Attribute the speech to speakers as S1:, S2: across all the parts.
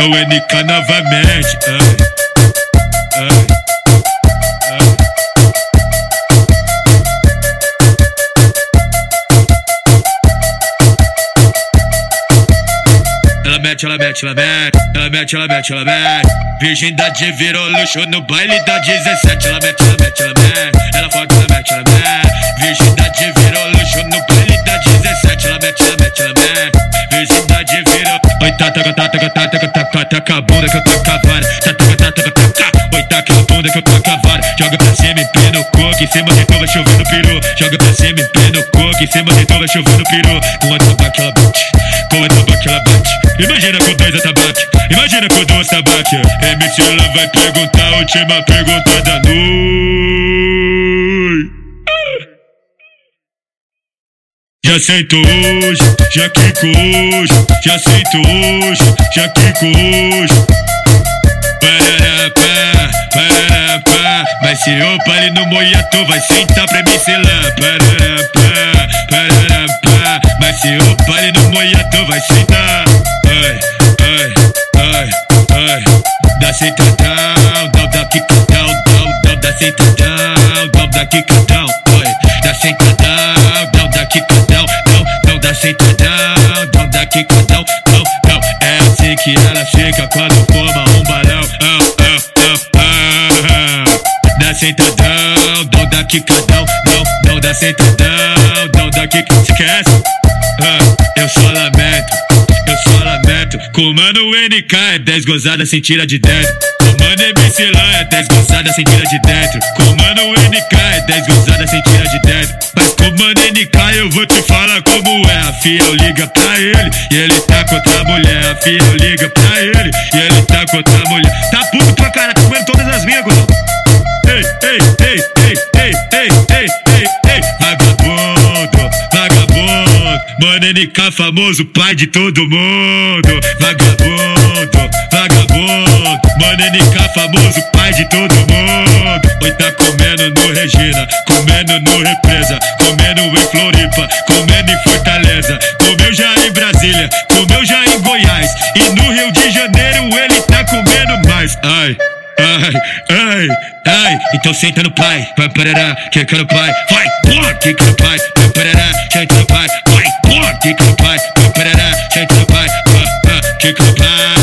S1: é o NK novamente. Ai, ai, ai. Ela mete, ela mete, ela mete, ela mete, ela mete, ela mete. Virgindade virou luxo no baile da 17. Ela mete, ela mete, ela mete. Oi, taca, taca, taca, taca, taca, taca, a bunda que eu tô cavando. Taca, taca, taca, taca, oi, taca a bunda que eu tô cavando. Joga pra cima, e pino coque, em cima de tu vai chover peru. Joga pra cima, e pino coque, em cima de tu vai chover peru. Com a tapa que ela bate, com a tapa que ela bate. Imagina com dois atabaque, imagina com duas tabaque. MC, ela vai perguntar, última pergunta da noite. Já sento hoje, já quico hoje, já sento hoje, já quico hoje. Pararapá, pararapá, vai ser opa no moiato, vai sentar pra me selar. Pararapá, pararapá, vai ser opa no moiato, vai sentar. Ai, ai, ai, ai, dá sentadão, dá, dá quicadão, dá, dá, dá dá, dá quicadão, dá quicadão, não, não, é assim que ela fica quando fuma um balão, ah, ah, ah, ah, dá sentadão, não dá quicadão, não, não dá sentadão, não dá quicadão, esquece, ah, eu só lamento, eu só lamento, com o mano NK é 10 gozadas sem tira de dentro. Com o mano MC lá é 10 gozadas sem tira de dentro. Com o mano NK é 10 gozadas sem tira de dentro. NK eu vou te falar como é. A fiel liga pra ele e ele tá com outra mulher. A fiel liga pra ele e ele tá com outra mulher. Tá puto pra cara, tá comendo todas as minhas, gordão. Ei, ei, ei, ei, ei, ei, ei, ei, ei, vagabundo, vagabundo, NK famoso, pai de todo mundo, vagabundo, vagabundo, mano NK famoso, pai de todo mundo, oi tá comendo no Regina, comendo no Represa, comendo em Floripa, comendo em Fortaleza, comeu já em Brasília, comeu já em Goiás, e no Rio de Janeiro ele tá comendo mais, ai. Ai, ai, ai, então senta no pai, vai parará, quica no pai, vai, porra, quica no pai, vai parará, senta no pai, vai, porra, quica no pai, vai parará, senta no pai, quica no pai,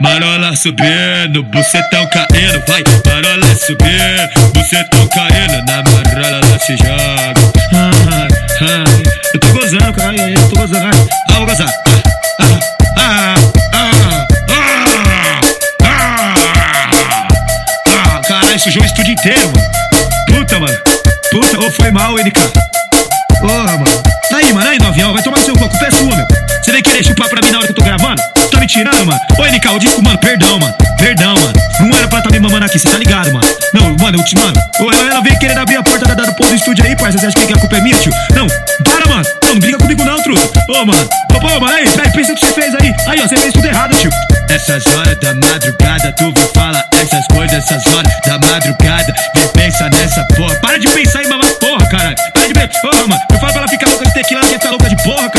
S1: marola subindo, bucetão caindo, vai, marola subindo, bucetão caindo, na marola ela se joga, eu tô gozando, cara, eu tô gozando, ah, vou gozar, ah, ah, ah, caralho, sujou o estúdio inteiro, mano, puta, mano, puta, ou foi mal, NK, Porra, mano. Aí, mano, aí, novião, vai tomar seu cu, a culpa é sua, meu. Você vem querer chupar pra mim na hora que eu tô gravando? Tá me tirando, mano? Ô, NK, eu mano, perdão, mano. Perdão, mano. Não era pra tá me mamando aqui, cê tá ligado, mano? Não, mano, eu te, mano. Ô, ela veio querer abrir a porta da, da, do estúdio aí, parça. Você acha que a culpa é minha, tio? Não, para, mano. Não, não briga comigo, não, truta. Ô, mano. Ô, pô, mano, aí, aí, pensa o que você fez aí. Aí, ó, você fez tudo errado, tio. Essas horas da madrugada, tu vem fala essas coisas, essas horas da madrugada. Vem pensa nessa porra. Para de pensar em mamar porra, caralho. Para de pensar. Porra, mano. Eu falo pra ela ficar louca de tequila, ela quer ficar louca de porra, caralho.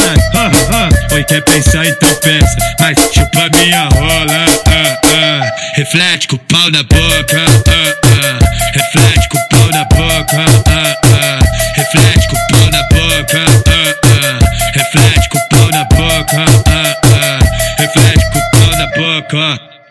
S1: Quer pensar, então pensa. Mas chupa minha rola, ah, ah. Reflete com o pau na boca, ah, ah. Reflete com o pau na boca, ah, ah. Reflete com o pau na boca, ah, ah. Reflete com o pau na boca, ah, ah. Reflete com o pau na boca.